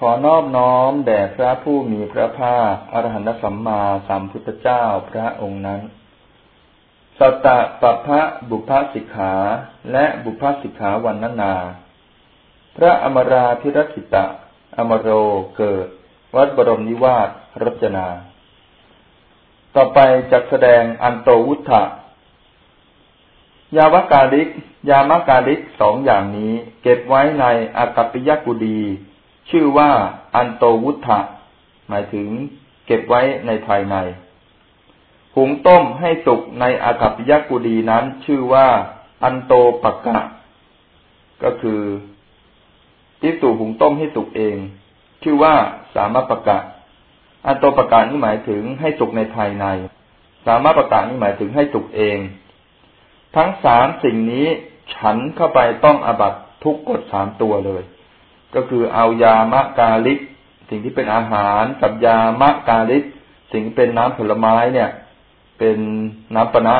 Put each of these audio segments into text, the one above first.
ขอนอบน้อมแด่พระผู้มีพระภาคอรหันตสัมมาสัมพุทธเจ้าพระองค์นั้นสัตตะปะพะบุพสิกขา และบุพสิกขาวันนานา พระอมราพิรคิตะ อมโรเกิด วัดบรมนิวาสรจนา ต่อไปจักแสดงอันโตวุฒะยาวกาลิก ยามกาลิกสองอย่างนี้เก็บไว้ในอากัปปิยกุดี ชื่อว่าอันโตวุฒะหมายถึงเก็บไว้ในภายใน หุงต้มให้สุกในอากัปยกุดีนั้น ชื่อว่าอันโตปกะ ก็คือที่สู่หุงต้มให้สุกเอง ชื่อว่าสามปกะ อันโตปกะนี่หมายถึงให้สุกในภายใน สามปกะนี่หมายถึงให้สุกเอง ทั้งสามสิ่งนี้ฉันเข้าไปต้องอบัตทุกกฎสามตัวเลย ก็คือเอายามะกาลิก สิ่งที่เป็นอาหารกับยามะกาลิก สิ่งเป็นน้ำผลไม้เนี่ย เป็นน้ำปนะ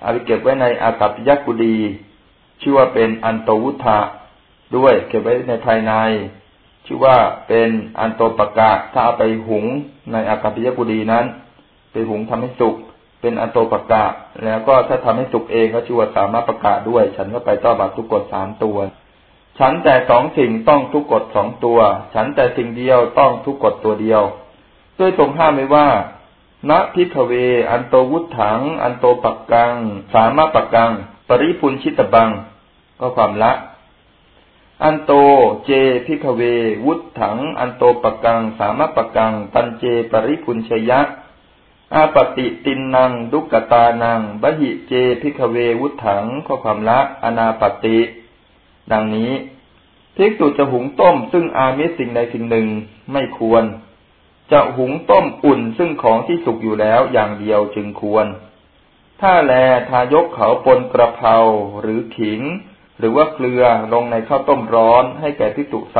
เอาไปเก็บไว้ในอากัปยักกุดีชื่อว่าเป็นอันโตวุฒะด้วย เก็บไว้ในภายใน ชื่อว่าเป็นอันโตปกะถ้าเอาไปหุงในอากัปยักกุดีนั้น ไปหุงทำให้สุกเป็นอันโตปกะ แล้วก็ถ้าทำให้สุกเองก็ชื่อว่าสามารถประกาศด้วย ฉันก็ไปต้อบัตรทุกกฎสามตัว ฉันแต่สองสิ่งต้องทุกกฎสองตัว ฉันแต่สิ่งเดียวต้องทุกกฎตัวเดียว ด้วยตรงห้ามไว้ว่าณพิทเว อันโตวุฒถัง อันโตปักกัง สามารปักกัง ปริพุนชิตบัง ก็ความละ อันโตเจพิกเว วุฒถัง อันโตปักกัง สามารปักกังตันเจปริพุนชยะอาปติตินนัง ดุกตานังบหิเจพิกเว วุฒถังข้อความละ อนาปติ ดังนี้ภิกษุจะหุงต้มซึ่งอามิสสิ่งใดสิ่งหนึ่งไม่ควร จะหุงต้มอุ่นซึ่งของที่สุกอยู่แล้วอย่างเดียวจึงควร ถ้าแลทายกเขาปนกระเพราหรือขิง หรือว่าเกลือลงในข้าวต้มร้อนให้แก่ภิกษุไซ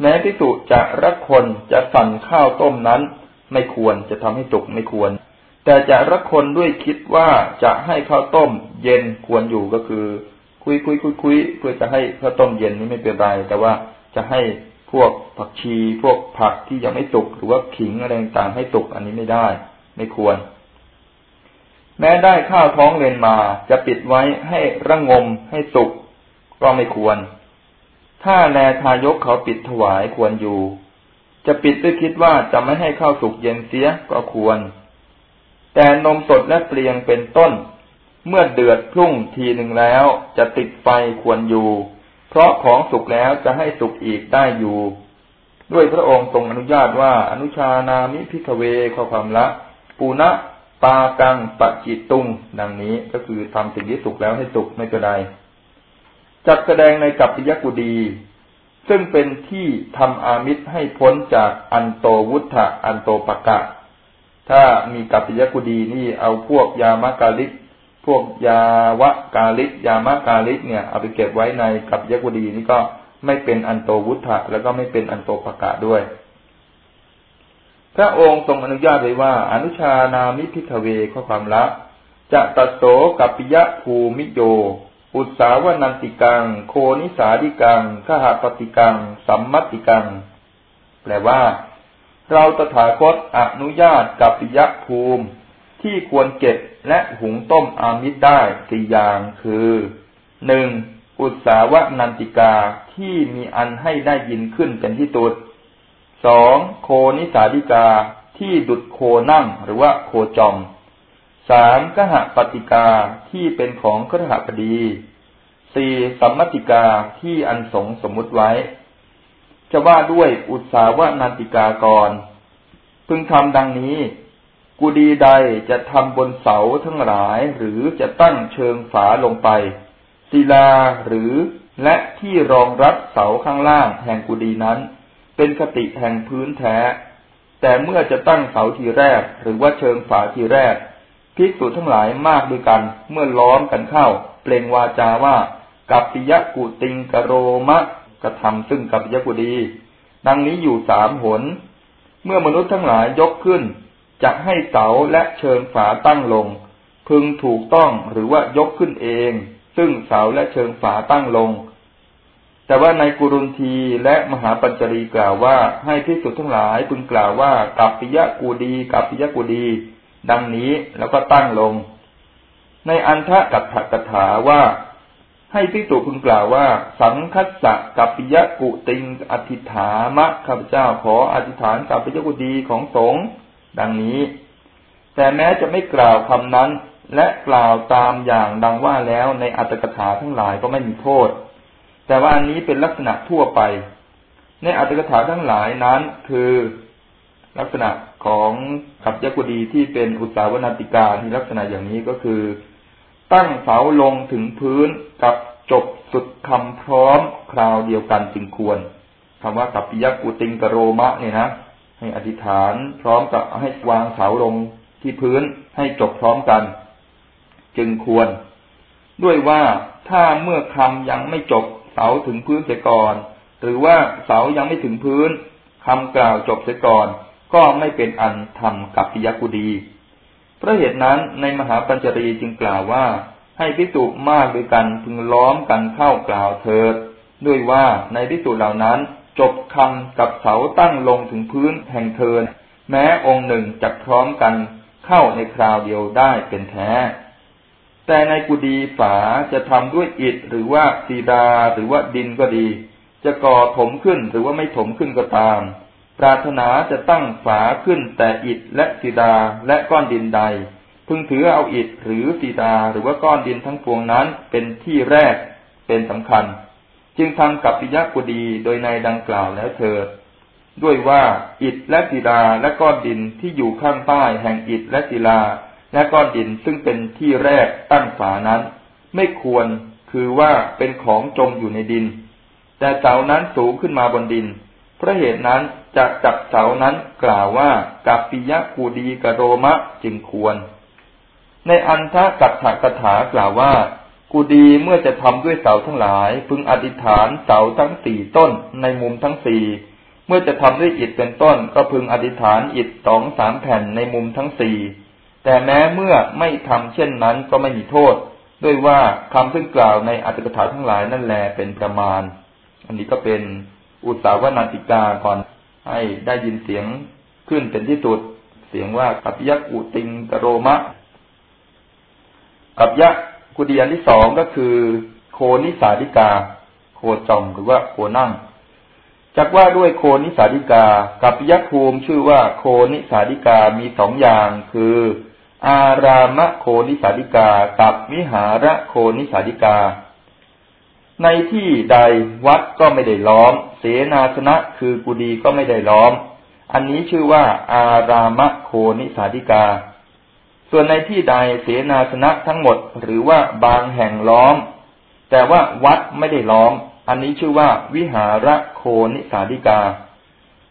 แม้ภิกษุจะรักคนจะสั่นข้าวต้มนั้น ไม่ควรจะทำให้สุกไม่ควร แต่จะรักคนด้วยคิดว่าจะให้ข้าวต้มเย็นควรอยู่ก็คือ คุยคุยคุยคุยเพื่อจะให้ข้าวต้มเย็นนี้ไม่เป็นไร แต่ว่าจะให้พวกผักชี พวกผักที่ยังไม่สุกหรือว่าขิงอะไรต่างให้สุกอันนี้ไม่ได้ ไม่ควร แม้ได้ข้าวท้องเลนมาจะปิดไว้ให้ระงมให้สุกก็ไม่ควร ถ้าแลทายกเขาปิดถวายควรอยู่ จะปิดด้วยคิดว่าจะไม่ให้ข้าวสุกเย็นเสียก็ควร แต่นมสดและเปลียงเป็นต้น เมื่อเดือดพุ่งทีหนึ่งแล้วจะติดไฟควรอยู่ เพราะของสุกแล้วจะให้สุกอีกได้อยู่ ด้วยพระองค์ทรงอนุญาตว่าอนุชานามิพิกเวข้อความละปูณะปากังปะจิตุง ดังนี้ก็คือทำสิ่งที่สุกแล้วให้สุกไม่เป็นไรจัดแสดงในกัปปิยกุดี ซึ่งเป็นที่ทำอามิตรให้พ้นจากอันโตวุฒะอันโตปะกะ ถ้ามีกัปปิยกุดีนี่เอาพวกยามากาลิก พวกยาวะกาลิกยามะกาลิกเนี่ยเอาไปเก็บไว้ในกับยักวดีนี่ก็ไม่เป็นอันโตวุฒะแล้วก็ไม่เป็นอันโตปะกะด้วย พระองค์ทรงอนุญาตไว้ว่า อนุชานามิพิทเวข้อความละจะตัดโสกับปิยะภูมิโย อุตสาวนันติกัง โคนิสาดิกังขหปฏิกัง สัมมติกัง แปลว่า เราตถาคตอนุญาตกับปิยะภูมิ ที่ควรเก็บและหุงต้มอามิตรได้สี่อย่างคือหนึ่งอุตสาวนันติกาที่มีอันให้ได้ยินขึ้นเป็นที่ตุดสองโคนิสาดิกาที่ดุดโคนั่งหรือว่าโคจอมสามกหปฏิกาที่เป็นของครหบดีสี่สัมมติกาที่อันสงสมมุติไว้ จะว่าด้วยอุตสาวนันติกาก่อนพึงทำดังนี้ กุดีใดจะทำบนเสาทั้งหลายหรือจะตั้งเชิงฝาลงไปศิลาหรือและที่รองรับเสาข้างล่างแห่งกุดีนั้น เป็นคติแห่งพื้นแท้ แต่เมื่อจะตั้งเสาทีแรก หรือว่าเชิงฝาทีแรกภิกษุทั้งหลายมากด้วยกัน เมื่อล้อมกันเข้า เปล่งวาจาว่า กัปปิยะกุติงกโรมะกระทำซึ่งกัปปิยะกุดี ดังนี้อยู่สามหน เมื่อมนุษย์ทั้งหลายยกขึ้น จะให้เสาและเชิงฝาตั้งลง พึงถูกต้องหรือว่ายกขึ้นเอง ซึ่งเสาและเชิงฝาตั้งลง แต่ว่าในกุรุนทีและมหาปัญจรีกล่าวว่าให้พิสุทั้งหลายพึงกล่าวว่ากัปปิยะกูดีกัปปิยะกูดี ดังนี้แล้วก็ตั้งลง ในอันทะกัตถกถาว่าให้พิสุพึงกล่าวว่า สังคัสสะกัปปิยะกุติงอธิฐามะข้าพเจ้าขออธิษฐานกัปปิยะกุดีของสงฆ์ ดังนี้ แต่แม้จะไม่กล่าวคำนั้น และกล่าวตามอย่างดังว่าแล้วในอัตถกถาทั้งหลายก็ไม่มีโทษ แต่ว่าอันนี้เป็นลักษณะทั่วไป ในอัตถกถาทั้งหลายนั้นคือ ลักษณะของขับยกุดีที่เป็นอุตสาวนาติกาที่ลักษณะอย่างนี้ก็คือ ตั้งเสาลงถึงพื้นกับจบสุดคำพร้อมคราวเดียวกันจึงควรคำว่ากัปปิยกุติงกโรมะเนี่ยนะ ให้อธิษฐานพร้อมกับให้วางเสาลงที่พื้นให้จบพร้อมกัน จึงควร ด้วยว่าถ้าเมื่อคำยังไม่จบเสาถึงพื้นเสียก่อน หรือว่าเสายังไม่ถึงพื้นคำกล่าวจบเสียก่อน ก็ไม่เป็นอันทำกับปิยกุดีเพราะเหตุนั้นในมหาปัญจรีจึงกล่าวว่า ให้พิจุมากด้วยกันพึงล้อมกันเข้ากล่าวเถิด ด้วยว่าในพิจุเหล่านั้น จบคำกับเสาตั้งลงถึงพื้นแห่งเทิน แม้องค์หนึ่งจะพร้อมกันเข้าในคราวเดียวได้เป็นแท้ แต่ในกุฏิฝาจะทำด้วยอิฐหรือว่าซีดาหรือว่าดินก็ดี จะก่อถมขึ้นหรือว่าไม่ถมขึ้นก็ตาม ปรารถนาจะตั้งฝาขึ้นแต่อิฐและซีดาและก้อนดินใด พึงถือเอาอิฐหรือซีดาหรือว่าก้อนดินทั้งปวงนั้นเป็นที่แรกเป็นสำคัญ จึงทำกับปิยกุดีโดยในดังกล่าวแล้วเธอ ด้วยว่าอิฐและศิลาและก้อนดินที่อยู่ข้างใต้แห่งอิฐและศิลา และก้อนดินซึ่งเป็นที่แรกตั้งฝานั้น ไม่ควรคือว่าเป็นของจมอยู่ในดิน แต่เสานั้นสูงขึ้นมาบนดินเพราะเหตุนั้นจะจับเสานั้นกล่าวว่ากัปปิยะกูดีกโรมะจึงควร ในอันทะกัตถกถากล่าวว่า กูดีเมื่อจะทำด้วยเสาทั้งหลาย พึงอธิษฐานเสาทั้งสี่ต้นในมุมทั้งสี่เมื่อจะทำด้วยอิฐเป็นต้น ก็พึงอธิษฐานอิฐสองสามแผ่นในมุมทั้งสี่แต่แม้เมื่อไม่ทำเช่นนั้นก็ไม่มีโทษ ด้วยว่าคำซึ่งกล่าวในอัตถกถาทั้งหลายนั่นแลเป็นประมาณ อันนี้ก็เป็นอุตสาวนาติกาก่อนให้ได้ยินเสียงขึ้นเป็นที่สุด เสียงว่ากัปยักอุติงกโรมะ กัปยัก กุดีอันที่สองก็คือ โคนิสาดิกา โคจอมหรือว่าโคนั่งจักว่าด้วยโคนิสาดิกา กับยักภูมิชื่อว่าโคนิสาดิกามีสองอย่างคือ อารามะโคนิสาดิกา กับมิหาระโคนิสาดิกา ในที่ใดวัดก็ไม่ได้ล้อม เสนาสนะคือกุดีก็ไม่ได้ล้อม อันนี้ชื่อว่า อารามะโคนิสาดิกา ส่วนในที่ใดเสนาสนะทั้งหมดหรือว่าบางแห่งล้อม แต่ว่าวัดไม่ได้ล้อม อันนี้ชื่อว่าวิหารโคนิสาดิกา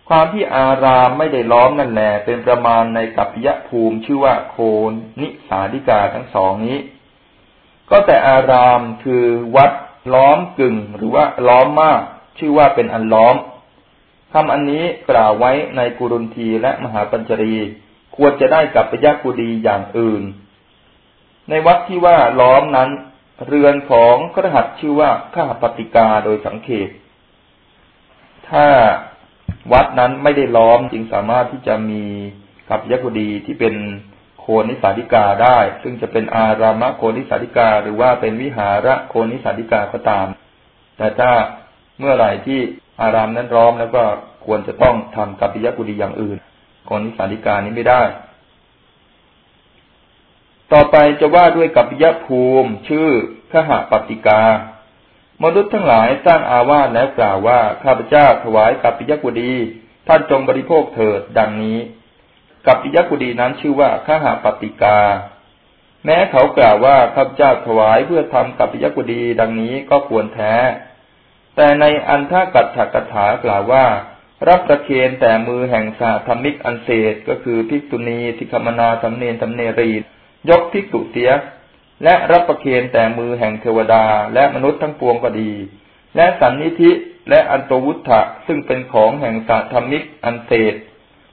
ความที่อารามไม่ได้ล้อมนั่นแหละเป็นประมาณในกัปยภูมิชื่อว่าโคนิสาดิกาทั้งสองนี้ ก็แต่อารามคือวัดล้อมกึ่งหรือว่าล้อมมาก ชื่อว่าเป็นอันล้อมคำอันนี้กล่าวไว้ในกุรุนทีและมหาปัญจรี ควรจะได้กับปยกุดีอย่างอื่น ในวัดที่ว่าล้อมนั้น เรือนของกรหัตชื่อว่าข้าปฏิกาโดยสังเกตถ้าวัดนั้นไม่ได้ล้อมจึงสามารถที่จะมีกับยกุดีที่เป็นโคนิสาธิกาได้ ซึ่งจะเป็นอารามะโคนิสาธิกา หรือว่าเป็นวิหาระโคนิสาธิกาก็ตาม แต่ถ้าเมื่อไหร่ที่อารามนั้นร้อมแล้วก็ควรจะต้องทำกับยกุดีอย่างอื่น โคนิสาธิกานี้ไม่ได้ ต่อไปจะว่าด้วยกับยภูมิ ชื่อขหปฏิกามนุษย์ทั้งหลายสร้างอาวาสแล้วกล่าวว่าข้าพเจ้าถวายกับปิยกุดีท่านจงบริโภคเถิดดังนี้ กับปิยกุดีนั้นชื่อว่าข้าหาปฏิกา แม้เขากล่าวว่าข้าพเจ้าถวายเพื่อทำกับปิยกุดีดังนี้ก็ควรแท้ แต่ในอันท่ากัตถกถากล่าวว่า รับประเคนแต่มือแห่งสาธรรมิกอันเศษก็คือภิกษุณีสิกมนาสำเนนสำเนรี ยกภิกษุเสีย และรับประเคนแต่มือแห่งเทวดาและมนุษย์ทั้งปวงก็ดี และสันนิธิและอันตวุฒะซึ่งเป็นของแห่งสัธรรมิกอันเศษ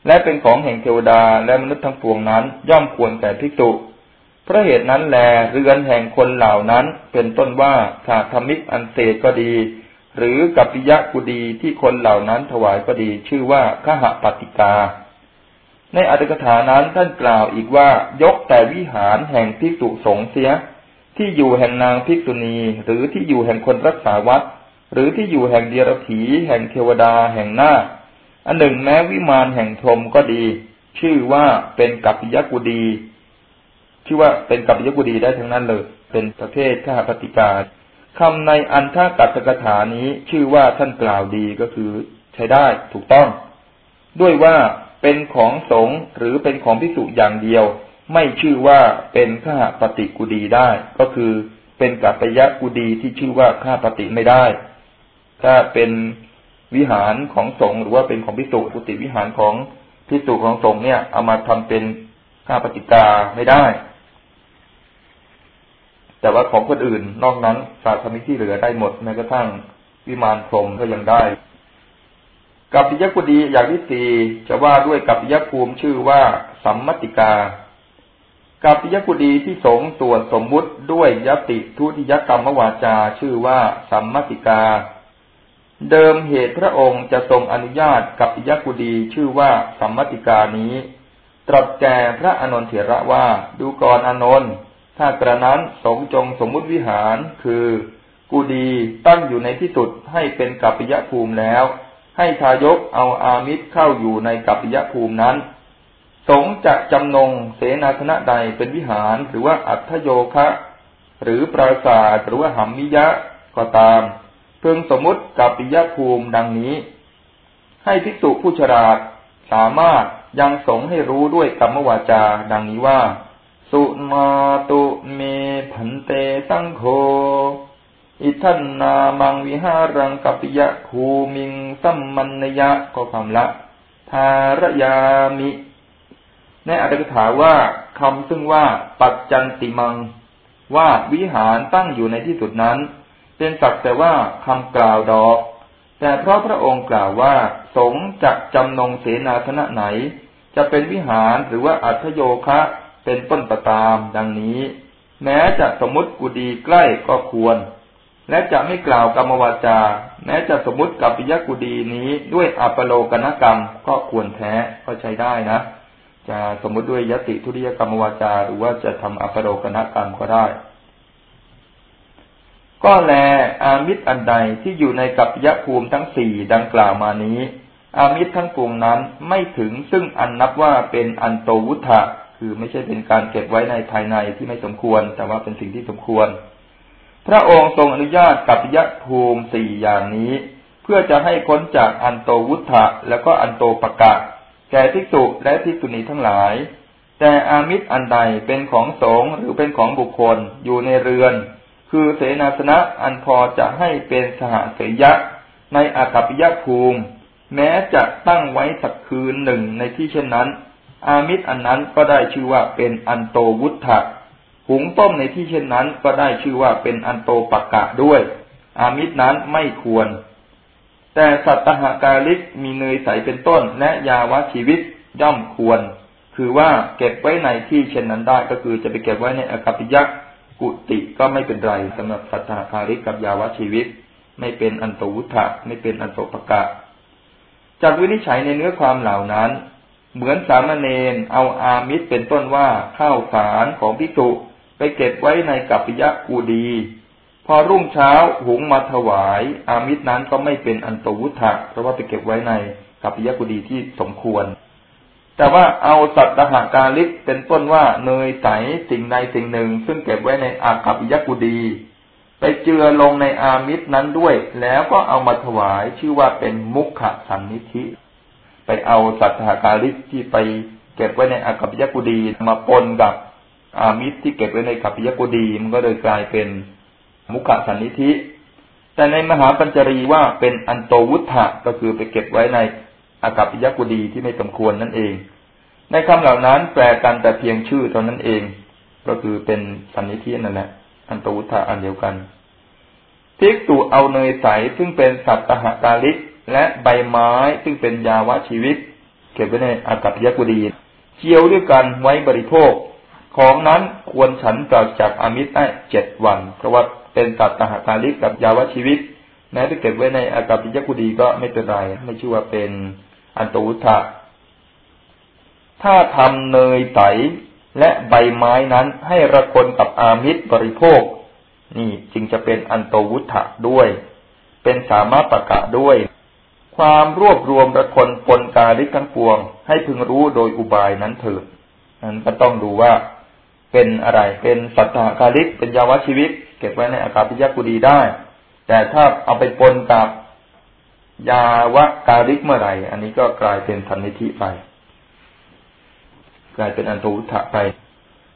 และเป็นของแห่งเทวดาและมนุษย์ทั้งปวงนั้น ย่อมควรแก่ภิกษุเพราะเหตุนั้นแลเรือนแห่งคนเหล่านั้นเป็นต้นว่าสัธรรมิกอันเศษก็ดี หรือกัปปิยะกุดีที่คนเหล่านั้นถวายก็ดีชื่อว่าขหปฏิกา ในอัตถกถานั้นท่านกล่าวอีกว่ายกแต่วิหารแห่งภิกษุสงฆ์เสีย ที่อยู่แห่งนางภิกษุณี หรือที่อยู่แห่งคนรักษาวัด หรือที่อยู่แห่งเดียรถีแห่งเทวดาแห่งหน้าอันหนึ่งแม้วิมานแห่งพรมก็ดี ชื่อว่าเป็นกัปปิยะกุดี ชื่อว่าเป็นกัปปิยะกุดีได้ทั้งนั้นเลย เป็นประเภทข้าปฏิกา คำในอันท่ากัตกถานี้ชื่อว่าท่านกล่าวดีก็คือใช้ได้ถูกต้อง ด้วยว่าเป็นของสงหรือเป็นของพิสุอย่างเดียว ไม่ชื่อว่าเป็นข้าปฏิกุดีได้ ก็คือเป็นกัปปยะกุดีที่ชื่อว่าข้าปฏิไม่ได้ ถ้าเป็นวิหารของสงหรือว่าเป็นของพิสุกุติวิหารของพิสุของสงเนี่ย เอามาทำเป็นข้าปฏิกาไม่ได้ แต่ว่าของคนอื่น นอกนั้นศาสนิที่เหลือได้หมดแม้กระทั่งวิมานพรมก็ยังได้กัปปิยกุดีอย่างที่สี่จะว่าด้วยกัปปิยภูมิชื่อว่าสัมมติกากัปปิยกุดีที่สงตรวจสมมุติด้วยยติทุติยกรรมวาจาชื่อว่าสัมมติกา เดิมเหตุพระองค์จะทรงอนุญาตกัปปิยกุดีชื่อว่าสัมมติกานี้ ตรัสแก่พระอนนทเถระว่าดูกรอนนท์ ถ้ากระนั้นสงจงสมมุติวิหารคือกูดีตั้งอยู่ในที่สุดให้เป็นกัปปิยภูมิแล้ว ให้ทายกเอาอามิตรเข้าอยู่ในกัปปิยภูมินั้น สงจะจำนงเสนาสนะใดเป็นวิหารหรือว่าอัทโยคะ หรือปราสาทหรือว่าหัมมิยะก็ตาม เพิ่งสมมุติกัปปิยภูมิดังนี้ ให้ภิกษุผู้ฉลาดสามารถยังสงให้รู้ด้วยกรรมวาจาดังนี้ว่า สุมาตุเมผันเตสังโฆอิทันนามังวิหารังกัปยะภูมิงสัมมันนยะก็คำละทารยามิในอัตถกถาว่าคำซึ่งว่าปัจจันติมัง ว่าวิหารตั้งอยู่ในที่สุดนั้น เป็นสักแต่ว่าคำกล่าวดอก แต่เพราะพระองค์กล่าวว่า สงจะจำนงเสนาธนะไหน จะเป็นวิหารหรือว่าอัทโยคะ เป็นต้นประตามดังนี้ แม้จะสมมติกุดีใกล้ก็ควร และจะไม่กล่าวกรรมวาจา แม้จะสมมติกับปิยกุดีนี้ด้วยอัปโลกนกรรมก็ควรแท้ก็ใช้ได้นะ จะสมมติด้วยยติทุติยกรรมวาจา หรือว่าจะทำอัปโลกนกรรมก็ได้ ก็แลอามิตรอันใดที่อยู่ในกัปยภูมิทั้งสี่ดังกล่าวมานี้อามิตรทั้งปวงนั้นไม่ถึงซึ่งอันนับว่าเป็นอันโตวุฒะ คือไม่ใช่เป็นการเก็บไว้ในภายในที่ไม่สมควร แต่ว่าเป็นสิ่งที่สมควร พระองค์ทรงอนุญาตกับยะภูมิสี่อย่างนี้ เพื่อจะให้พ้นจากอันโตวุฒะแล้วก็อันโตปะกะ แก่ภิกษุและภิกษุณีทั้งหลาย แต่อามิตรอันใดเป็นของสงฆ์หรือเป็นของบุคคลอยู่ในเรือน คือเสนาสนะอันพอจะให้เป็นสหเสยะ ในอากัปยะภูมิ แม้จะตั้งไว้สักคืนหนึ่งในที่เช่นนั้น อามิตรอันนั้นก็ได้ชื่อว่าเป็นอันโตวุฒะหุงต้มในที่เช่นนั้นก็ได้ชื่อว่าเป็นอันโตปักกะด้วย อามิตรนั้นไม่ควร แต่สัตหากาลิกมีเนยใสเป็นต้นและยาวะชีวิตย่อมควร คือว่าเก็บไว้ในที่เช่นนั้นได้ก็คือจะไปเก็บไว้ในอกัปปิยักกุติก็ไม่เป็นไรสำหรับสัตหากาลิกกับยาวะชีวิต ไม่เป็นอันโตวุฒะไม่เป็นอันโตปกะจากวินิจฉัยในเนื้อความเหล่านั้น เหมือนสามเณรเอาอามิตรเป็นต้นว่าข้าวสารของพิจุไปเก็บไว้ในกัปปิยะกูดี พอรุ่งเช้าหุงมาถวาย อามิตรนั้นก็ไม่เป็นอันตวุฒะเพราะว่าไปเก็บไว้ในกัปปิยะกูดีที่สมควร แต่ว่าเอาสัตตหาการลิกเป็นต้นว่าเนยใสสิ่งใดสิ่งหนึ่ง ซึ่งเก็บไว้ในอากัปปิยะกูดี ไปเจือลงในอามิตรนั้นด้วย แล้วก็เอามาถวายชื่อว่าเป็นมุขสันนิธิ ไปเอาสัตหาการิที่ไปเก็บไว้ในอากัปยกุดีมาปนกับอามิตรที่เก็บไว้ในกัปยกุดีมันก็เลยกลายเป็นมุขสันนิธิ แต่ในมหาปัญจรีว่าเป็นอันโตวุฒะก็คือไปเก็บไว้ในอากัปยกุดีที่ไม่สมควรนั่นเอง ในคำเหล่านั้นแปลกันแต่เพียงชื่อเท่านั้นเอง ก็คือเป็นสันนิธินั่นแหละอันโตวุฒะอันเดียวกันทิกตุเอาเนยใสซึ่งเป็นสัตตหาการิก และใบไม้ซึ่งเป็นยาวะชีวิต เก็บไว้ในอากัปยกุดีเจียวด้วยกันไว้บริโภค ของนั้นควรฉันปราจากอามิตรได้เจ็ดวันเพราะว่าเป็นตัดตหาการิกกับยาวะชีวิตแม้ไปเก็บไว้ในอากาปิยกุดีก็ไม่เป็นไรไม่ชื่อว่าเป็นอันตุวุฒะถ้าทำเนยไตและใบไม้นั้นให้ระคนกับอามิตรบริโภค นี่จึงจะเป็นอันโตวุฒะด้วย เป็นสามารถประกาศด้วย ความรวบรวมระคนปนกาลิกทั้งปวง ให้พึงรู้โดยอุบายนั้นเถิดนั้นก็ต้องดูว่าเป็นอะไร เป็นสัตตากาลิก เป็นยาวชีวิต เก็บไว้ในอากาศพิยกุดีได้ แต่ถ้าเอาไปปนกับยาวะกาลิกเมื่อไหร่ อันนี้ก็กลายเป็นสันนิธิไป กลายเป็นอันตุทะไป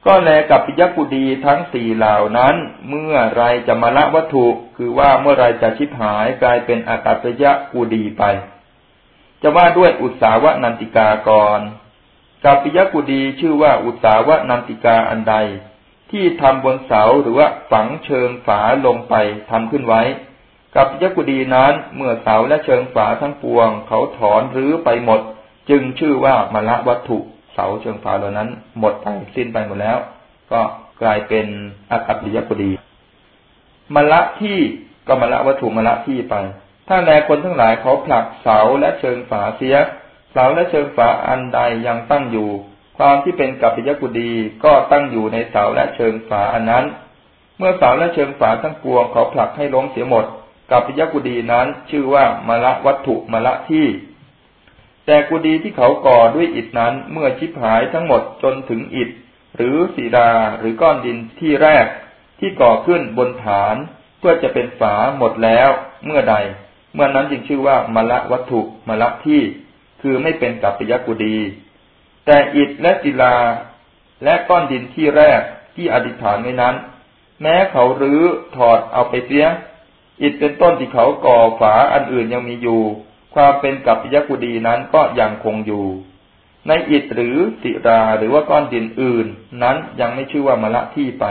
ก็แลกับปิยกุดีทั้งสี่เหล่านั้น เมื่อไรจะมาละวัตถุ คือว่าเมื่อไรจะชิบหายกลายเป็นอากาศยะกุดีไป จะว่าด้วยอุตสาวะนันติกากรกัปปิยกุดีชื่อว่าอุตสาวะนันติกาอันใด ที่ทำบนเสาหรือว่าฝังเชิงฝาลงไปทำขึ้นไว้ กัปปิยกุดีนั้นเมื่อเสาและเชิงฝาทั้งปวง เขาถอนหรือไปหมด จึงชื่อว่ามาละวัตถุ เสาเชิงฝาเหล่านั้น หมดไปสิ้นไปหมดแล้ว ก็กลายเป็นอกัปปิยกุดีมละที่ก็มละวัตถุมละที่ไป ถ้าแลคนทั้งหลายเขาผลักเสาและเชิงฝาเสีย เสาและเชิงฝาอันใดยังตั้งอยู่ ความที่เป็นกัปปิยกุดีก็ตั้งอยู่ในเสาและเชิงฝาอันนั้น เมื่อเสาและเชิงฝาทั้งปวงเขาผลักให้ล้มเสียหมดกัปปิยกุดีนั้นชื่อว่ามละวัตถุมละที่ แต่กุดีที่เขาก่อด้วยอิฐนั้นเมื่อชิบหายทั้งหมดจนถึงอิฐ หรือศีดาหรือก้อนดินที่แรกที่ก่อขึ้นบนฐานเพื่อจะเป็นฝาหมดแล้ว เมื่อใด เมื่อนั้นจึงชื่อว่ามละวัตถุมละที่ คือไม่เป็นกัปปิยกุดี แต่อิฐและศิลาและก้อนดินที่แรกที่อธิษฐานไว้นั้น แม้เขารื้อถอดเอาไปเสียอิฐเป็นต้นที่เขาก่อฝาอันอื่นยังมีอยู่ ความเป็นกัปปิยกุดีนั้นก็ยังคงอยู่ ในอิฐหรือศิราหรือว่าก้อนดินอื่น นั้นยังไม่ชื่อว่ามละที่ไป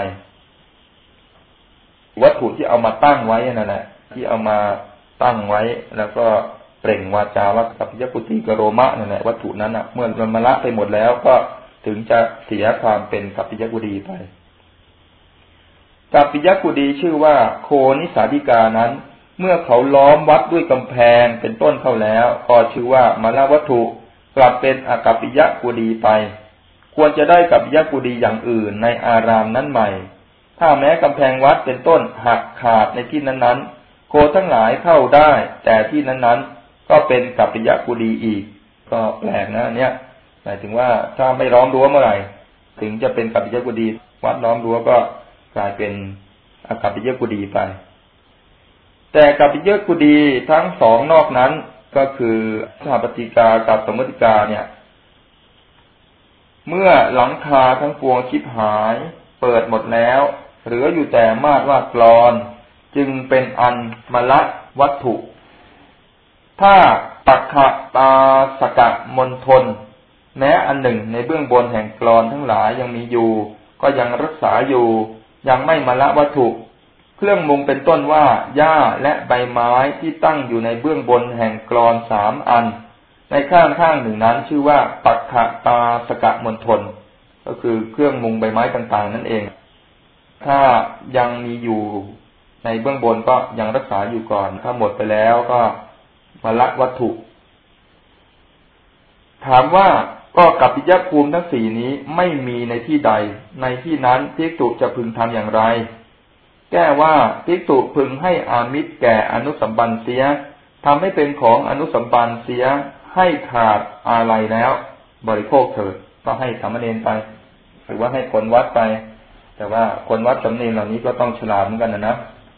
วัตถุที่เอามาตั้งไว้นั่นแหละที่เอามาตั้งไว้ แล้วก็เปล่งวาจาว่ากัปปิยกุติกโรมะนั่นแหละวัตถุนั้นอะ เมื่อมันมาละไปหมดแล้วก็ถึงจะเสียความเป็นกัปปิยกุดีไปกัปปิยกุดีชื่อว่าโคนิสาธิกานั้น เมื่อเขาล้อมวัดด้วยกำแพงเป็นต้นเข้าแล้วก็ชื่อว่ามาละวัตถุกลับเป็นอากัปปิยะกุดีไป ควรจะได้กัปปิยกุดีอย่างอื่นในอารามนั้นใหม่ ถ้าแม้กำแพงวัดเป็นต้นหักขาดในที่นั้นๆ โคทั้งหลายเข้าได้ แต่ที่นั้นๆ ก็เป็นกัปปิยะกุดีอีก ก็แปลกนะเนี่ยหมายถึงว่าถ้าไม่ล้อมรั้วเมื่อไหร่ ถึงจะเป็นกัปปิยะกุดี วัดล้อมรั้วก็กลายเป็นอกัปปิยะกุดีไป แต่กัปปิยะกุดีทั้งสองนอกนั้นก็คือสถาปฏิกากับสมมติกาเนี่ย เมื่อหลังคาทั้งปวงชิบหาย เปิดหมดแล้วเหลืออยู่แต่มาดว่ากรอน จึงเป็นอันมละวัตถุ ถ้าตักขะตาสกะมนทน แม้อันหนึ่งในเบื้องบนแห่งกรอนทั้งหลายยังมีอยู่ ก็ยังรักษาอยู่ ยังไม่มละวัตถุ เครื่องมุงเป็นต้นว่าหญ้าและใบไม้ที่ตั้งอยู่ในเบื้องบนแห่งกรอนสามอัน ในข้างข้างหนึ่งนั้น ชื่อว่าปักขะตาสกะมนทนก็คือเครื่องมุงใบไม้ต่างๆ นั่นเอง ถ้ายังมีอยู่ในเบื้องบนก็ยังรักษาอยู่ก่อน ถ้าหมดไปแล้วก็มาละวัตถุ ถามว่าก็กัปปิยภูมิทั้งสี่นี้ไม่มีในที่ใด ในที่นั้นภิกษุจะพึงทำอย่างไร แก้ว่าภิกษุพึงให้อามิตรแก่อนุสัมบันเสียทำให้เป็นของอนุสัมบันเสียให้ขาดอะไรแล้ว บริโภคเถิดก็ให้สามเณรไป หรือว่าให้คนวัดไป แต่ว่าคนวัดสำเนรเหล่านี้ก็ต้องฉลาดเหมือนกันนะนะ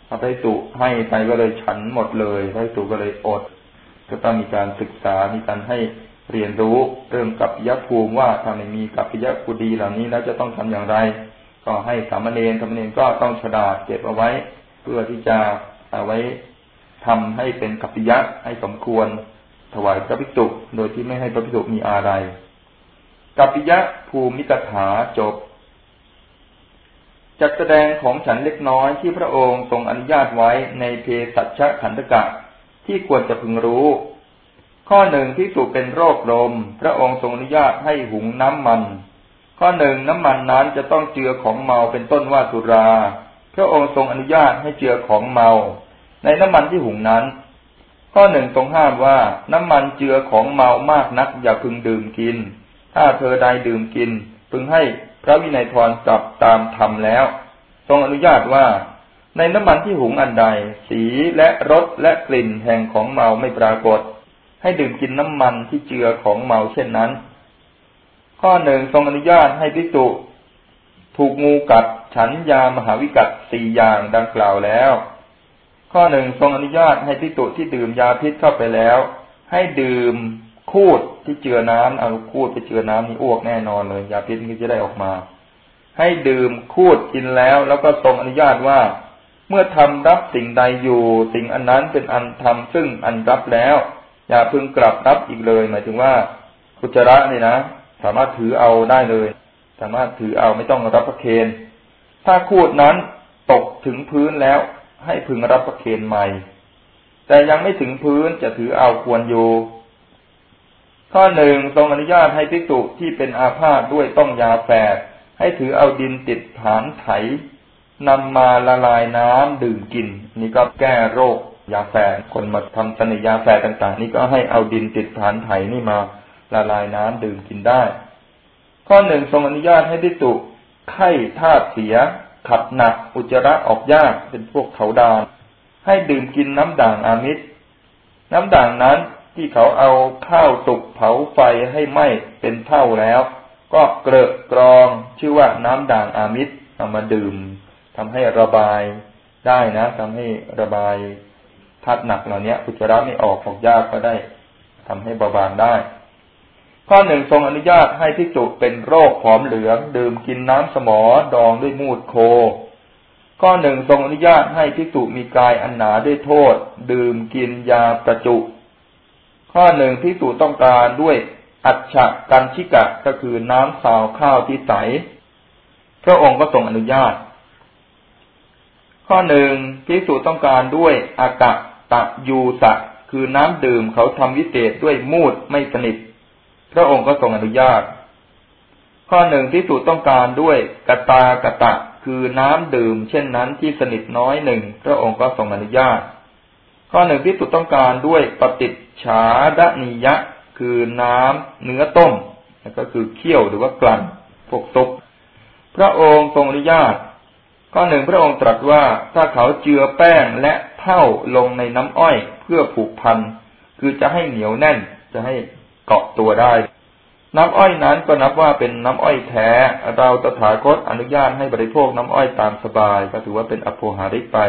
พระภิกษุให้ไปก็เลยฉันหมดเลยพระภิกษุก็เลยอด ก็ต้องมีการศึกษามีการให้เรียนรู้เรื่องกับยภูมิว่าถ้าไม่มีกับยะกุดีเหล่านี้แล้วจะต้องทำอย่างไร ก็ให้สามเณรสามเณรก็ต้องฉลาดเก็บเอาไว้ เพื่อที่จะเอาไว้ทำให้เป็นกัปปิยะให้สมควร ถวายพระภิกษุโดยที่ไม่ให้พระภิกษุมีอะไร กัปปิยะภูมิกถาจบจัดแสดงของฉันเล็กน้อยที่พระองค์ทรงอนุญาตไว้ในเพสัชขันธกะที่ควรจะพึงรู้ ข้อหนึ่งที่สูเป็นโรคลม พระองค์ทรงอนุญาตให้หุงน้ำมัน ข้อหนึ่งน้ำมันนั้นจะต้องเจือของเมาเป็นต้นว่าสุรา พระองค์ทรงอนุญาตให้เจือของเมา ในน้ำมันที่หุงนั้น ข้อหนึ่งทรงห้ามว่าน้ำมันเจือของเมามากนัก อย่าพึงดื่มกิน ถ้าเธอใดดื่มกิน พึงให้พระวินัยทรจับตามทำแล้ว ทรงอนุญาตว่า ในน้ำมันที่หุงอันใด สีและรสและกลิ่นแห่งของเมาไม่ปรากฏ ให้ดื่มกินน้ำมันที่เจือของเมาเช่นนั้น ข้อหนึ่งทรงอนุญาตให้พิจุถูกงูกัดฉันยามหาวิกัดสี่อย่างดังกล่าวแล้ว ข้อหนึ่งทรงอนุญาตให้พิจุที่ดื่มยาพิษเข้าไปแล้ว ให้ดื่มคูดที่เจือน้ำเอาคูดไปเจือน้ำนี่อ้วกแน่นอนเลยยาพิษนี่จะได้ออกมา ให้ดื่มคูดกินแล้ว แล้วก็ทรงอนุญาตว่า เมื่อทำรับสิ่งใดอยู่ สิ่งอันนั้นเป็นอันทำซึ่งอันรับแล้ว อย่าพึงกลับรับอีกเลยหมายถึงว่ากุจระนี่นะ สามารถถือเอาได้เลย สามารถถือเอาไม่ต้องรับประเคนถ้าคูดนั้นตกถึงพื้นแล้ว ให้พึงรับประเคนใหม่ แต่ยังไม่ถึงพื้นจะถือเอาควรอยู่ข้อหนึ่งทรงอนุญาตให้ภิกษุที่เป็นอาพาธด้วยต้องยาแฝดให้ถือเอาดินติดฐานไถนำมาละลายน้ำดื่มกิน นี่ก็แก้โรคยาแฝดคนมาทำสนิยาแฝดต่าง ๆ นี่ก็ให้เอาดินติดฐานไถนี่มา ละลายน้ำดื่มกินได้ ข้อหนึ่งทรงอนุญาตให้พิจุไข้ธาตุเสีย ขับหนักอุจจาระออกยากเป็นพวกเขาดานให้ดื่มกินน้ำด่างอามิตร น้ำด่างนั้นที่เขาเอาข้าวสุกเผาไฟให้ไหม้เป็นเท่าแล้ว ก็เกลอะกรองชื่อว่าน้ำด่างอามิตรเอามาดื่มทำให้ระบายได้นะทำให้ระบายธาตุหนักเหล่านี้อุจจาระไม่ออกออกยากก็ได้ทำให้เบาบางได้ ข้อหนึ่งทรงอนุญาตให้พิจุเป็นโรคผอมเหลือง ดื่มกินน้ำสมอดองด้วยมูดโค ข้อหนึ่งทรงอนุญาตให้พิจุมีกายอันหนาด้วยโทษ ดื่มกินยาประจุ ข้อหนึ่งพิจุต้องการด้วยอัจฉกันชิกะก็คือน้ำสาวข้าวที่ใส พระองค์ก็ทรงอนุญาต ข้อหนึ่งพิสุต้องการด้วยอากะตะยูสะ คือน้ำดื่มเขาทำวิเศษด้วยมูดไม่สนิท พระองค์ก็ทรงอนุญาต ข้อหนึ่งที่สุต้องการด้วยกตากตะคือน้ำดื่ม เช่นนั้นที่สนิทน้อยหนึ่งพระองค์ก็ทรงอนุญาต ข้อหนึ่งที่สุต้องการด้วยปฏิจฉาดนิยะ คือน้ำเนื้อต้มแล้วก็คือเคี่ยวหรือว่ากลั่นพวกซุปพระองค์ทรงอนุญาต ข้อหนึ่งพระองค์ตรัสว่าถ้าเขาเจือแป้งและเท่าลงในน้ำอ้อยเพื่อผูกพันคือจะให้เหนียวแน่นจะให้ เกาะตัวได้ น้ำอ้อยนั้นก็นับว่าเป็นน้ำอ้อยแท้ เราตถาคตอนุญาตให้บริโภคน้ำอ้อยตามสบาย ก็ถือว่าเป็นอโภหาริกไป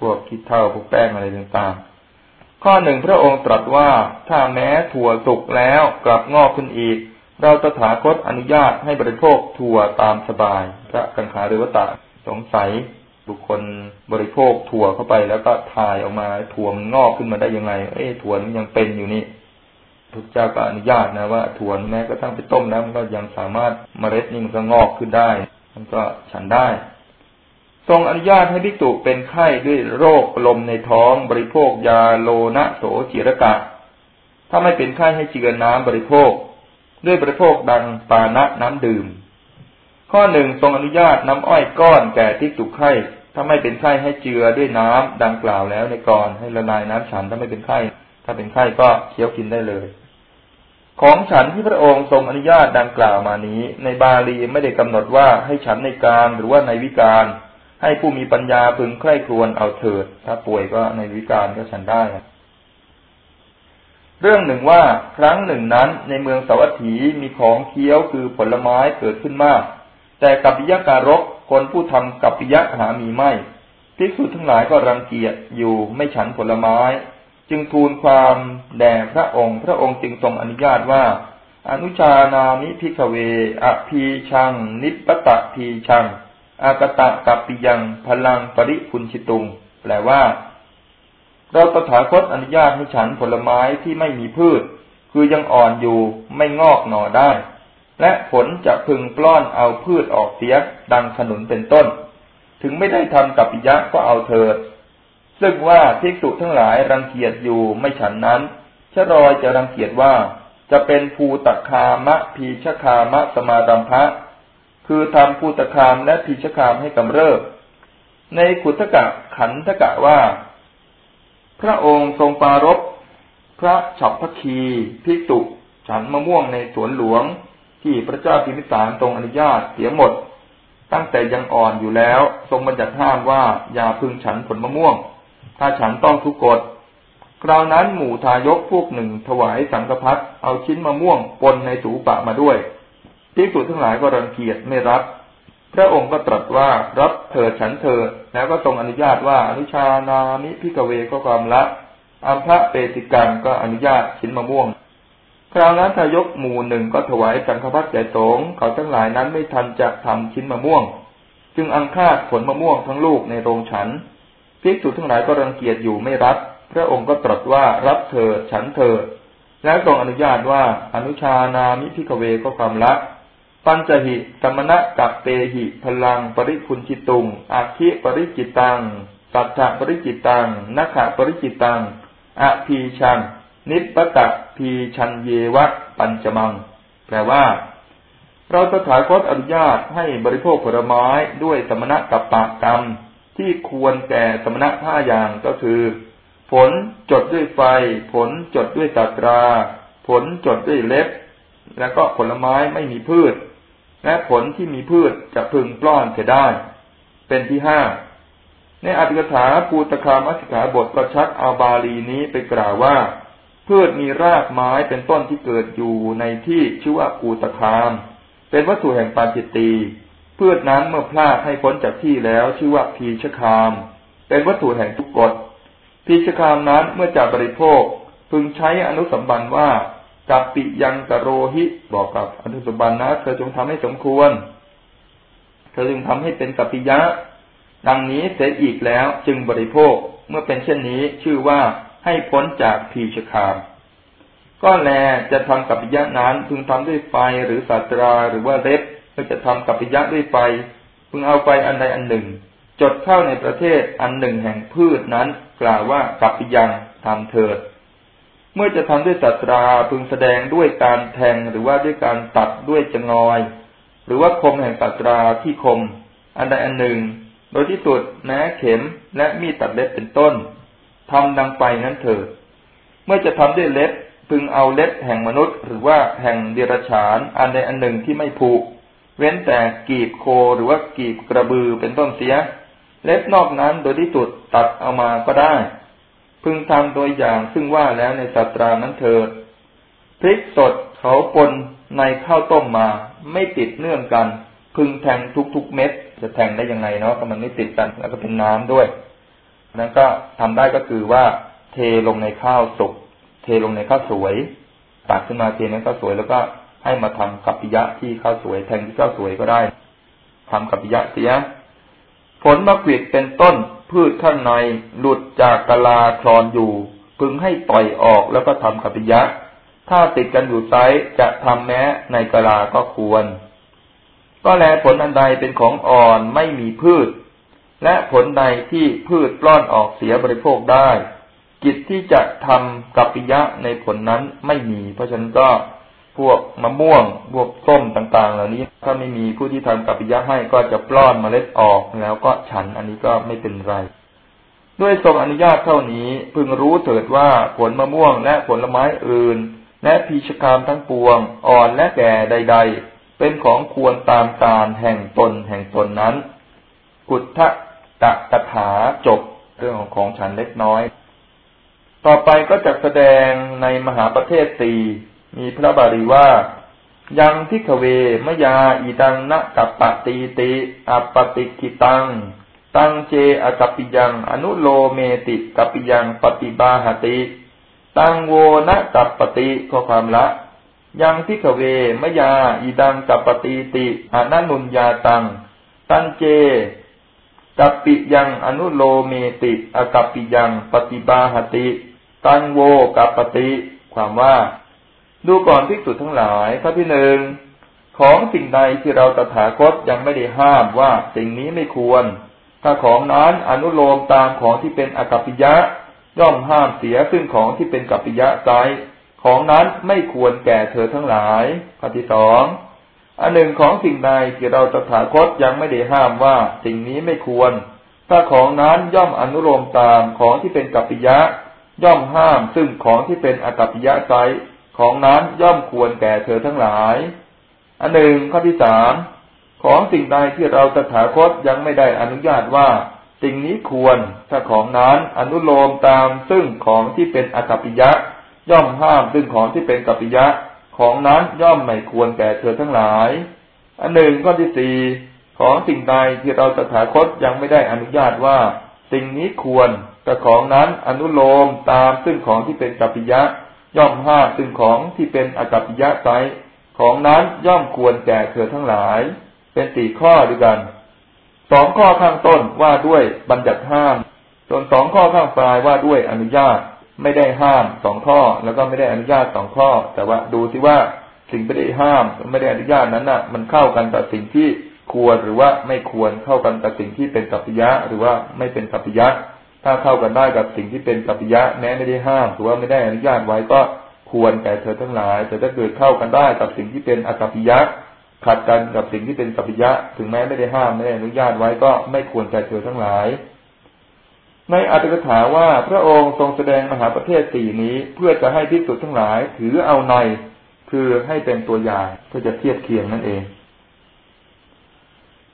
พวกคิดเท่าพวกแป้งอะไรต่างๆ ข้อหนึ่งพระองค์ตรัสว่าถ้าแม้ถั่วสุกแล้วกลับงอกขึ้นอีก เราตถาคตอนุญาตให้บริโภคถั่วตามสบาย พระกังขาหรือวตาสงสัยบุคคลบริโภคถั่วเข้าไปแล้วก็ถ่ายออกมาถั่วมันงอกขึ้นมาได้ยังไง เอ้ถั่วมันยังเป็นอยู่นี่ พุทธเจ้าก็อนุญาตนะว่าถั่วแม้กระทั่งไปต้มแล้วมันก็ยังสามารถเมล็ดนี่มันก็งอกขึ้นได้ มันก็ฉันได้ ทรงอนุญาตให้ภิกษุเป็นไข้ด้วยโรคลมในท้อง บริโภคยาโลนะโสจิรกะ ถ้าไม่เป็นไข้ให้เจือน้ำบริโภค ด้วยบริโภคดังปานะน้ำดื่ม ข้อหนึ่งทรงอนุญาตน้ำอ้อยก้อนแก่ภิกษุไข้ถ้าไม่เป็นไข้ให้เจือด้วยน้ำดังกล่าวแล้วในก่อนให้ละลายน้ำฉันถ้าไม่เป็นไข้ถ้าเป็นไข้ก็เคี้ยวกินได้เลย ของฉันที่พระองค์ทรงอนุญาตดังกล่าวมานี้ ในบาลีไม่ได้กำหนดว่าให้ฉันในการหรือว่าในวิการ ให้ผู้มีปัญญาพึงใคร่ครวญเอาเถิด ถ้าป่วยก็ในวิการก็ฉันได้ เรื่องหนึ่งว่าครั้งหนึ่งนั้นในเมืองสวัสถีมีของเคี้ยวคือผลไม้เกิดขึ้นมาก แต่กัปปิยะการกคนผู้ทำกัปปิยะหามีไม่ภิกษุทั้งหลายก็รังเกียจอยู่ไม่ฉันผลไม้ จึงทูลความแด่พระองค์ พระองค์จึงทรงอนุญาตว่า อนุชานามิพิกเว อภีชัง นิปตะพีชัง อากตะกัปปิยังพลังปริพุนชิตุง แปลว่า เราตถาคตอนุญาตให้ฉันผลไม้ที่ไม่มีพืช คือยังอ่อนอยู่ไม่งอกหน่อได้ และผลจะพึงปล้อนเอาพืชออกเสียดังขนุนเป็นต้น ถึงไม่ได้ทำกับปิยะก็เอาเถิด ซึ่งว่าภิกษุทั้งหลายรังเกียจอยู่ไม่ฉันนั้นชรอยจะรังเกียจว่าจะเป็นภูตคามะพีชคามะสมาดัมพะคือทำภูตคามและพีชคามให้กำเริบ ในขุทกะขันทกะว่า พระองค์ทรงปารบพระฉับพคีพิจุฉันมะม่วงในสวนหลวง ที่พระเจ้าพิมิสารทรงอนุญาตเสียหมด ตั้งแต่ยังอ่อนอยู่แล้ว ทรงบัญญัติห้ามว่าอย่าพึงฉันผลมะม่วง ถ้าฉันต้องทุกกฎคราวนั้นหมู่ทายกพวกหนึ่งถวายสังฆพัดเอาชิ้นมะม่วงปนในสูปะมาด้วยพิสุทั้งหลายก็รังเกียจไม่รับ พระองค์ก็ตรัสว่ารับเถิดฉันเถิดแล้วก็ทรงอนุญาตว่าอนุชานามิพิกเวก็ความละอัมพระเปติกันก็อนุญาตชิ้นมะม่วง คราวนั้นทายกหมู่หนึ่งก็ถวายสังฆพัดแก่สงเขาทั้งหลายนั้นไม่ทันจะทำชิ้นมะม่วง จึงอังคาสผลมะม่วงทั้งลูกในโรงฉัน ภิกษุทั้งหลายก็รังเกียจอยู่ไม่รับ พระองค์ก็ตรัสว่ารับเถอะฉันเถอะ แล้วทรงอนุญาตว่าอนุชานามิ ภิกขเวก็ความละ ปัญจหิสมณกัปเปหิ ผลัง ปริภุญชิตุงอัคคิปริจิตังสัตถปริจิตัง นขปริจิตังอพีชัง นิพพัฏฏพีชัญเญวะ ปัญจมัง แปลว่า เราสถาคตอนุญาตให้บริโภคผลไม้ด้วยสมณะกับปากกรรม ที่ควรแก่สมณะห้าอย่างก็คือ ผลจดด้วยไฟ ผลจดด้วยตาตรา ผลจดด้วยเล็บ แล้วก็ผลไม้ไม่มีพืช และผลที่มีพืชจะพึงปล้อนเสียได้ เป็นที่ห้าในอัตถกถาปูตคามัสขาบทก็ชักเอาบาลีนี้ไปกล่าวว่า พืชมีรากไม้เป็นต้นที่เกิดอยู่ในที่ชื่อว่าปูตคาม เป็นวัตถุแห่งปาจิตตี พืชนั้นเมื่อพลาดให้พ้นจากที่แล้วชื่อว่าพีชคาม เป็นวัตถุแห่งทุกกฎพิชคามนั้นเมื่อจะบริโภคพึงใช้อนุสัมบันว่ากับปิยังกโรหิ บอกกับอนุสัมบันนะเธอจงทำให้สมควร เธอจึงทำให้เป็นกัปปิยะ ดังนี้เสร็จอีกแล้วจึงบริโภคเมื่อเป็นเช่นนี้ชื่อว่าให้พ้นจากพีชคามก็แลจะทำกัปปิยะนั้นพึงทำด้วยไฟหรือสัตราหรือว่าเล็บ เพื่อจะทำกัปปิยะด้วยไฟพึงเอาไฟอันใดอันหนึ่ง จดเข้าในประเทศอันหนึ่งแห่งพืชนั้น กล่าวว่ากัปปิยังทำเถิด เมื่อจะทำด้วยสัตราพึงแสดงด้วยการแทงหรือว่าด้วยการตัดด้วยจงอย หรือว่าคมแห่งสัตราที่คม อันใดอันหนึ่ง โดยที่สุดแม้เข็มและมีดตัดเล็บเป็นต้นทำดังไปนั้นเถิด เมื่อจะทำด้วยเล็บพึงเอาเล็บแห่งมนุษย์ หรือว่าแห่งเดรัจฉานอันใดอันหนึ่งที่ไม่ผูก เว้นแต่กีบโคหรือว่ากีบกระบือเป็นต้นเสีย เล็บนอกนั้นโดยที่สุดตัดเอามาก็ได้ พึงทำโดยอย่างซึ่งว่าแล้วในสัตรานั้นเถิดพริกสดเขาปนในข้าวต้มมาไม่ติดเนื่องกัน พึงแทงทุกๆเม็ด จะแทงได้ยังไงเนาะก็มันไม่ติดกันแล้วก็เป็นน้ำด้วยนั้นก็ทำได้ก็คือว่า เทลงในข้าวสุกเทลงในข้าวสวยตักขึ้นมาเทในข้าวสวยแล้วก็ ให้มาทำกับปิยะที่ข้าวสวยแทงที่ข้าวสวยก็ได้ทำกับปิยะเสีย ผลมะกรีดเป็นต้นพืชข้างในหลุดจากกะลาคลอนอยู่ พึงให้ปล่อยออกแล้วก็ทำกัปิยะ ถ้าติดกันอยู่ไซจะทำแม้ในกะลาก็ควร ก็แลผลอันใดเป็นของอ่อนไม่มีพืช และผลใดที่พืชปล้อนออกเสียบริโภคได้ กิจที่จะทำกัปิยะในผลนั้นไม่มี เพราะฉะนั้นก็ พวกมะม่วงพวกส้มต่าง ๆ เหล่านี้ ถ้าไม่มีผู้ที่ทำกัปปิยะให้ก็จะปล้อนเมล็ดออกแล้วก็ฉันอันนี้ก็ไม่เป็นไร ด้วยทรงอนุญาตเท่านี้พึงรู้เถิดว่าผลมะม่วงและผลไม้อื่น และพีชกามทั้งปวง อ่อนและแก่ใด ๆ เป็นของควรตามการแห่งตนแห่งตนนั้น กุฏทะตะกถาจบเรื่องของของฉันเล็กน้อย ต่อไปก็จะแสดงในมหาประเทศตี มีพระบาลีว่า ยังทิขเวมยาอีดังนะกัปปติติอัปปติกิตัง ตังเจอกัปปิยัง อนุโลเมติกัปปิยังปฏิบาหติ ตังโวนะกัปปติข้อความละยังทิขเวมยาอีดังกัปปติติอนันุญญาตัง ตังเจกัปปิยังอนุโลเมติอกัปปิยังปฏิบาหติ ตังโวกัปปติ ความว่า ดูก่อนพิกษุทั้งหลายข้อที่หนึ่งของสิ่งใดที่เราตถาคตยังไม่ได้ห้ามว่าสิ่งนี้ไม่ควร ถ้าของนั้นอนุโลมตามของที่เป็นอกัปปิยะ ย่อมห้ามเสียซึ่งของที่เป็นกัปปิยะไซของนั้นไม่ควรแก่เธอทั้งหลายข้อที่สองอันหนึ่งของสิ่งใดที่เราตถาคตยังไม่ได้ห้ามว่าสิ่งนี้ไม่ควร ถ้าของนั้นย่อมอนุโลมตามของที่เป็นกัปปิยะ ย่อมห้ามซึ่งของที่เป็นอกัปปิยะไซ ของนั้นย่อมควรแก่เธอทั้งหลาย อันหนึ่งข้อที่สามของสิ่งใดที่เราตถาคตยังไม่ได้อนุญาตว่า สิ่งนี้ควรถ้าของนั้นอนุโลมตามซึ่งของที่เป็นอกัปปิยะ ย่อมห้ามซึ่งของที่เป็นกัปปิยะ ของนั้นย่อมไม่ควรแก่เธอทั้งหลาย อันหนึ่งข้อที่สี่ของสิ่งใดที่เราตถาคตยังไม่ได้อนุญาตว่า สิ่งนี้ควรแต่ของนั้นอนุโลมตามซึ่งของที่เป็นกัปปิยะ ย่อมห้ามซึ่งของที่เป็นอกัปปิยะไซของนั้นย่อมควรแก่เธอทั้งหลาย เป็นสี่ข้อด้วยกันสองข้อข้างต้นว่าด้วยบัญญัติห้าม ส่วนสองข้อข้างปลายว่าด้วยอนุญาตไม่ได้ห้ามสองข้อ แล้วก็ไม่ได้อนุญาตสองข้อ แต่ว่าดูสิว่าสิ่งไม่ได้ห้ามไม่ได้อนุญาตนั้นน่ะ มันเข้ากันกับสิ่งที่ควรหรือว่าไม่ควรเข้ากันกับสิ่งที่เป็นกัปปิยะหรือว่าไม่เป็นกัปปิยะ ถ้าเข้ากันได้กับสิ่งที่เป็นกัปปิยะแม้ไม่ได้ห้ามหรือว่าไม่ได้อนุญาตไว้ก็ควรแก่เธอทั้งหลาย แต่ถ้าเกิดเข้ากันได้กับสิ่งที่เป็นอกัปปิยะขัดกันกับสิ่งที่เป็นกัปปิยะ ถึงแม้ไม่ได้ห้ามไม่ได้อนุญาตไว้ก็ไม่ควรแก่เธอทั้งหลาย ในอัตถกถาว่าพระองค์ทรงแสดงมหาประเทศสี่นี้เพื่อจะให้พิสุทธ์ทั้งหลาย ถือเอาในคือให้เป็นตัวอย่างเพื่อจะเทียบเคียงนั่นเอง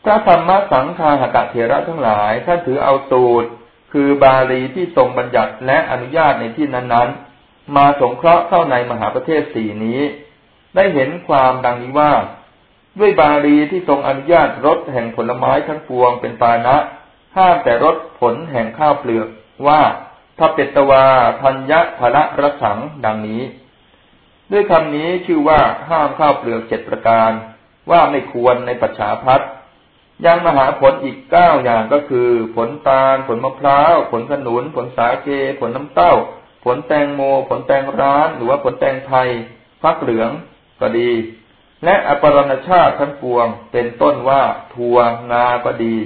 ถ้าธรรมะสังฆาหกะเถระทั้งหลายท่านถือเอาสูตร คือบาลีที่ทรงบัญญัติและอนุญาตในที่นั้นๆ มาสงเคราะห์เข้าในมหาประเทศสี่นี้ ได้เห็นความดังนี้ว่า ด้วยบาลีที่ทรงอนุญาตรสแห่งผลไม้ทั้งปวงเป็นปานะห้ามแต่รสผลแห่งข้าวเปลือกว่าถ้าเปตวาพัญญะภละรสังดังนี้ ด้วยคำนี้ชื่อว่าห้ามข้าวเปลือกเจ็ดประการ ว่าไม่ควรในปัจฉาพัฒ ยังมหาผลอีกเก้าอย่างก็คือ ผลตาล ผลมะพร้าว ผลขนุน ผลสาเก ผลน้ำเต้า ผลแตงโม ผลแตงร้าน หรือว่าผลแตงไทยฟักเหลืองก็ดี และอปรณชาติทั้งปวง เป็นต้นว่าทัวงาก็ดี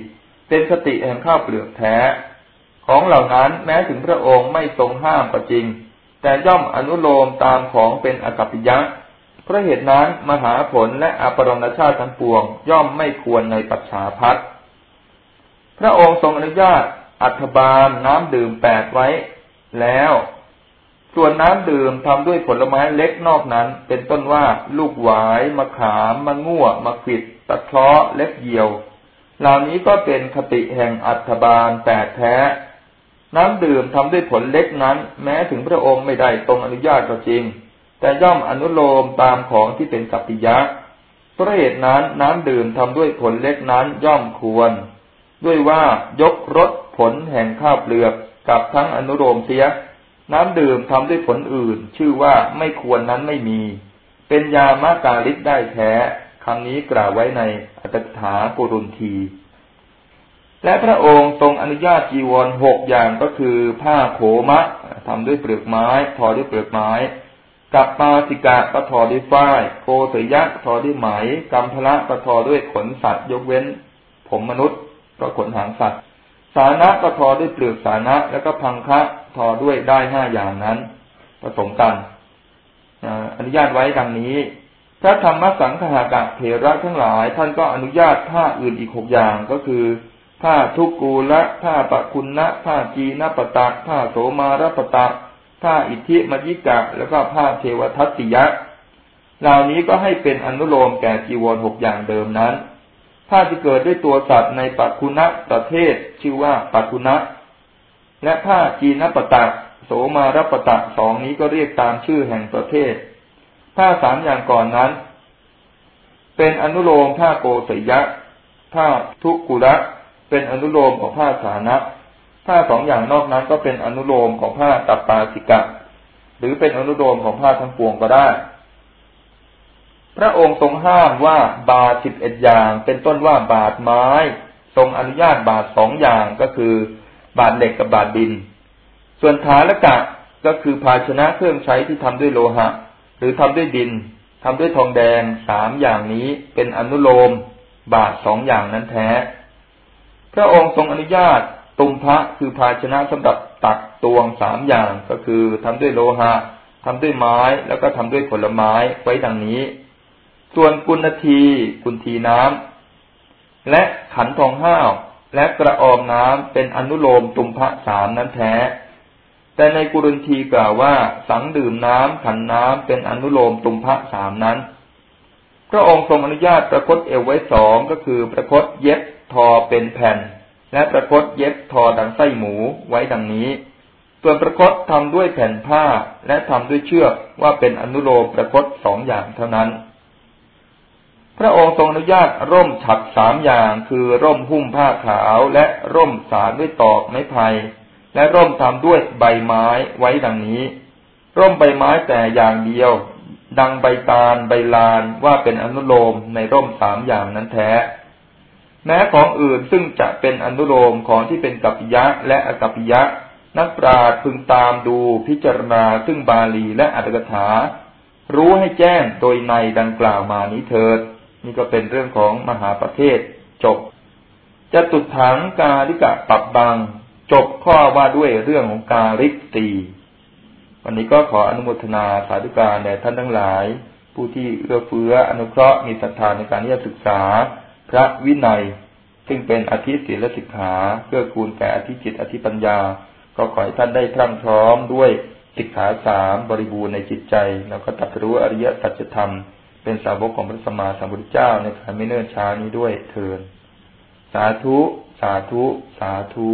เป็นสติแห่งข้าวเปลือกแท้ ของเหล่านั้นแม้ถึงพระองค์ไม่ทรงห้ามก็จริง แต่ย่อมอนุโลมตามของเป็นอกัปปิยะ เพราะเหตุนั้นมหาผลและอปรณชาติทั้งปวง ย่อมไม่ควรในปัจฉาพัดพระองค์ทรงอนุญาตอัฐบาลน้ำดื่มแปดไว้ แล้ว ส่วนน้ำดื่มทำด้วยผลไม้เล็กนอกนั้น เป็นต้นว่าลูกหวายมะขามมะง่วมะขิดตะเคราะเล็กเหี่ยว เหล่านี้ก็เป็นคติแห่งอัฐบาลแปดแท้ น้ำดื่มทำด้วยผลเล็กนั้น แม้ถึงพระองค์ไม่ได้ทรงอนุญาตก็จริง แต่ย่อมอนุโลมตามของที่เป็นสัพพิยะเพราะเหตุนั้นน้ำดื่มทำด้วยผลเล็กนั้นย่อมควร ด้วยว่ายกรสผลแห่งข้าวเปลือกกับทั้งอนุโลมเสีย น้ำดื่มทำด้วยผลอื่น ชื่อว่าไม่ควรนั้นไม่มี เป็นยามาตาลิศได้แท้คำนี้กล่าวไว้ในอัตถาปุรุนทีและพระองค์ทรงอนุญาตจีวรหกอย่างก็คือ ผ้าโขมะทำด้วยเปลือกไม้ทอด้วยเปลือกไม้ กับปาสิกะก็ทอด้วยฝ้ายโกสยะทอด้วยไหมกัมพละก็ทอด้วยขนสัตว์ยกเว้น ผมมนุษย์ก็ขนหางสัตว์ สานะก็ทอด้วยเปลือกสานะ แล้วก็พังคะทอด้วยได้ห้าอย่างนั้นผสมกันอนุญาตไว้ดังนี้ถ้าธรรมสังขากะเถระทั้งหลาย ท่านก็อนุญาตผ้าอื่นอีกหกอย่างก็คือผ้าทุกกูละผ้าปะคุณนะผ้าจีนปตะผ้าโสมารปตะ ผ้าอิทธิมยิกะ แล้วก็ผ้าเทวทัตติยะ เหล่านี้ก็ให้เป็นอนุโลมแก่จีวรหกอย่างเดิมนั้น ผ้าที่เกิดด้วยตัวสัตว์ในปัคุณะประเทศชื่อว่าปัคุณะ และผ้าจีนปตะโสมารปตะสองนี้ก็เรียกตามชื่อแห่งประเทศ ผ้าสามอย่างก่อนนั้น เป็นอนุโลมผ้าโกศยะ ผ้าทุกุระ เป็นอนุโลมของผ้าสานะ ผ้าสองอย่างนอกนั้นก็เป็นอนุโลมของผ้าตับปาสิกะ หรือเป็นอนุโลมของผ้าทั้งปวงก็ได้ พระองค์ทรงห้ามว่าบาสิบเอ็ดอย่าง เป็นต้นว่าบาทไม้ ทรงอนุญาตบาทสองอย่างก็คือบาทเหล็กกับบาทดิน ส่วนฐานละกะก็คือภาชนะเครื่องใช้ที่ทำด้วยโลหะ หรือทำด้วยดินทำด้วยทองแดงสามอย่างนี้เป็นอนุโลม บาทสองอย่างนั้นแท้ พระองค์ทรงอนุญาต ตุมพระคือภาชนะสำหรับตักตวงสามอย่างก็คือทำด้วยโลหะทำด้วยไม้แล้วก็ทำด้วยผลไม้ไว้ดังนี้ ส่วนกุณทีกุณทีน้ำและขันทองห้าวและกระออมน้ำเป็นอนุโลมตุมพระสามนั้นแท้ แต่ในกุรุนทีกล่าวว่า สังดื่มน้ำขันน้ำเป็นอนุโลมตุมพระสามนั้นพระองค์ทรงอนุญาตประคตเอวไว้สองก็คือประคตเย็บทอเป็นแผ่น และประคตเย็บทอดังไส้หมูไว้ดังนี้ ส่วนประคตทำด้วยแผ่นผ้าและทำด้วยเชือกว่าเป็นอนุโลมประคตสองอย่างเท่านั้น พระองค์ทรงอนุญาตร่มฉัดสามอย่างคือร่มหุ้มผ้าขาวและร่มสารด้วยตอกไม้ไผ่และร่มทำด้วยใบไม้ไว้ดังนี้ ร่มใบไม้แต่อย่างเดียว ดังใบตาลใบลานว่าเป็นอนุโลมในร่มสามอย่างนั้นแท้ แม้ของอื่นซึ่งจะเป็นอนุโลมของที่เป็นกัปปิยะและอกัปปิยะ นักปราชญ์พึงตามดูพิจารณาซึ่งบาลีและอัตถกถา รู้ให้แจ้งโดยในดังกล่าวมานี้เถิด นี่ก็เป็นเรื่องของมหาประเทศจบจะตุดถังกาลิกะปับบางจบข้อว่าด้วยเรื่องของกาลิกตีวันนี้ก็ขออนุโมทนาสาธุการแด่ท่านทั้งหลาย ผู้ที่เอื้อเฟื้ออนุเคราะห์มีศรัทธาในการที่จะศึกษา พระวินัย ซึ่งเป็นอธิศีลสิกขาเพื่อคูณแก่อธิจิตอธิปัญญา ก็ขอให้ท่านได้พรั่งพร้อมด้วยสิกขาสามบริบูรณ์ในจิตใจ แล้วก็ตัดรู้อริยสัจธรรม เป็นสาวกของพระสัมมาสัมพุทธเจ้าในการไม่เนิ่นช้านี้ด้วยเถินสาธุ สาธุ สาธุ